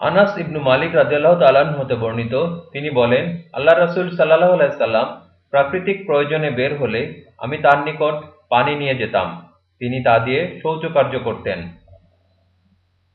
আনাস ইবনু মালিক রাজিয়াল্লাহ তালান হতে বর্ণিত, তিনি বলেন, আল্লাহ রসুল সাল্লাহ আলাইসাল্লাম প্রাকৃতিক প্রয়োজনে বের হলে আমি তার নিকট পানি নিয়ে যেতাম। তিনি তা দিয়ে শৌচকার্য করতেন।